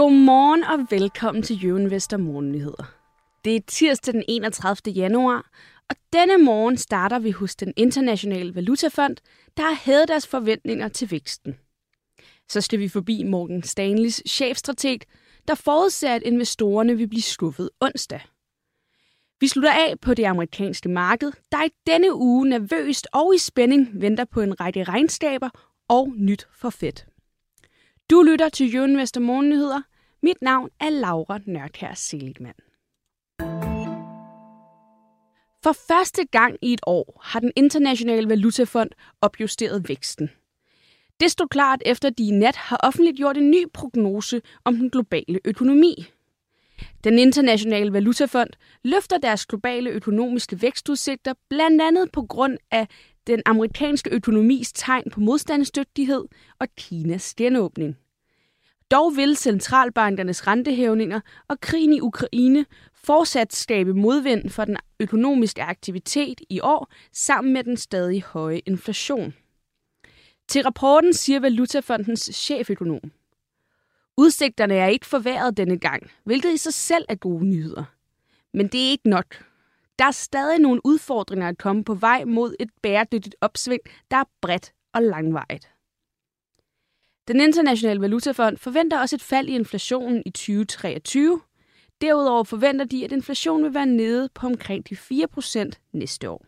Godmorgen og velkommen til Jøven Vester Morgennyheder. Det er tirsdag den 31. januar, og denne morgen starter vi hos den internationale valutafond, der har hævet deres forventninger til væksten. Så skal vi forbi Morgan Stanleys chefstrateg, der forudser, at investorerne vil blive skuffet onsdag. Vi slutter af på det amerikanske marked, der i denne uge nervøst og i spænding venter på en række regnskaber og nyt for fedt. Du lytter til Jørgen Vester Morgennyheder. Mit navn er Laura Nørkær Seligman. For første gang i et år har den internationale valutafond opjusteret væksten. Det stod klart efter, at de i nat har offentliggjort en ny prognose om den globale økonomi. Den internationale valutafond løfter deres globale økonomiske vækstudsigter blandt andet på grund af den amerikanske økonomis tegn på modstandsdygtighed og Kinas genåbning. Dog vil centralbankernes rentehævninger og krigen i Ukraine fortsat skabe modvind for den økonomiske aktivitet i år, sammen med den stadig høje inflation. Til rapporten siger Valutafondens cheføkonom. Udsigterne er ikke forværret denne gang, hvilket i sig selv er gode nyheder. Men det er ikke nok. Der er stadig nogle udfordringer at komme på vej mod et bæredygtigt opsving, der er bredt og langvejt. Den internationale valutafond forventer også et fald i inflationen i 2023. Derudover forventer de, at inflationen vil være nede på omkring de 4% næste år.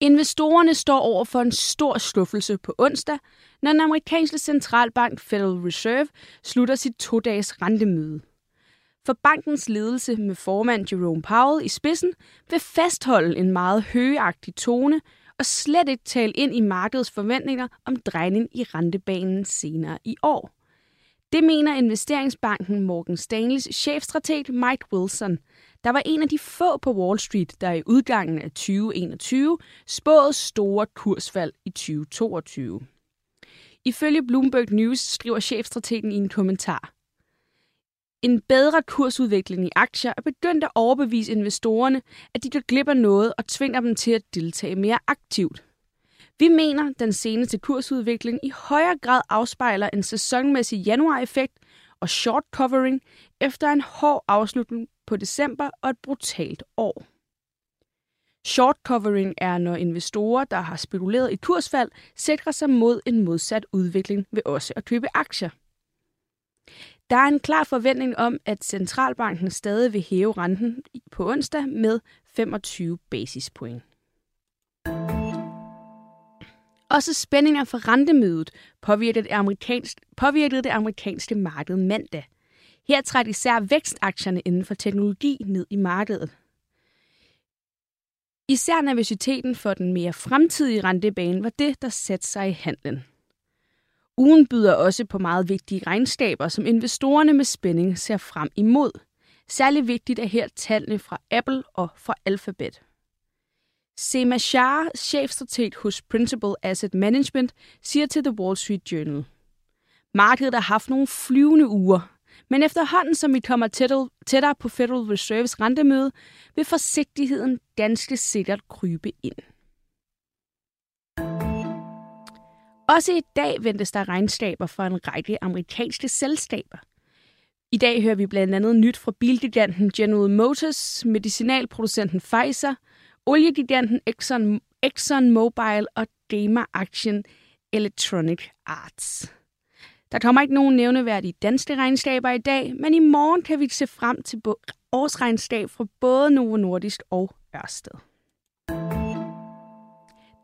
Investorerne står over for en stor skuffelse på onsdag, når den amerikanske centralbank Federal Reserve slutter sit to-dages rentemøde. For bankens ledelse med formand Jerome Powell i spidsen vil fastholde en meget højagtig tone og slet ikke tale ind i markedets forventninger om drejning i rentebanen senere i år. Det mener investeringsbanken Morgan Stanleys chefstrateg Mike Wilson, der var en af de få på Wall Street, der i udgangen af 2021 spåede store kursfald i 2022. Ifølge Bloomberg News skriver chefstrategen i en kommentar. En bedre kursudvikling i aktier er begyndt at overbevise investorerne, at de går glip af noget og tvinger dem til at deltage mere aktivt. Vi mener, den seneste kursudvikling i højere grad afspejler en sæsonmæssig januar-effekt og short covering efter en hård afslutning på december og et brutalt år. Short covering er, når investorer, der har spekuleret i kursfald, sikrer sig mod en modsat udvikling ved også at købe aktier. Der er en klar forventning om, at centralbanken stadig vil hæve renten på onsdag med 25 basispoint. Også spændinger fra rentemødet påvirkede det, amerikanske, påvirkede det amerikanske marked mandag. Her træk især vækstaktierne inden for teknologi ned i markedet. Især nervøsiteten for den mere fremtidige rentebane var det, der satte sig i handlen. Ugen byder også på meget vigtige regnskaber, som investorerne med spænding ser frem imod. Særlig vigtigt er her tallene fra Apple og fra Alphabet. Sema Shah, chefstrateg hos Principal Asset Management, siger til The Wall Street Journal. Markedet har haft nogle flyvende uger, men efterhånden som vi kommer tættere på Federal Reserves rentemøde, vil forsigtigheden ganske sikkert krybe ind. Også i dag ventes der regnskaber fra en række amerikanske selskaber. I dag hører vi blandt andet nyt fra bilgiganten General Motors, medicinalproducenten Pfizer, oliegiganten Exxon, Exxon Mobile og Gamer Action Electronic Arts. Der kommer ikke nogen nævneværdige danske regnskaber i dag, men i morgen kan vi se frem til årsregnskab fra både Novo Nordisk og Ørsted.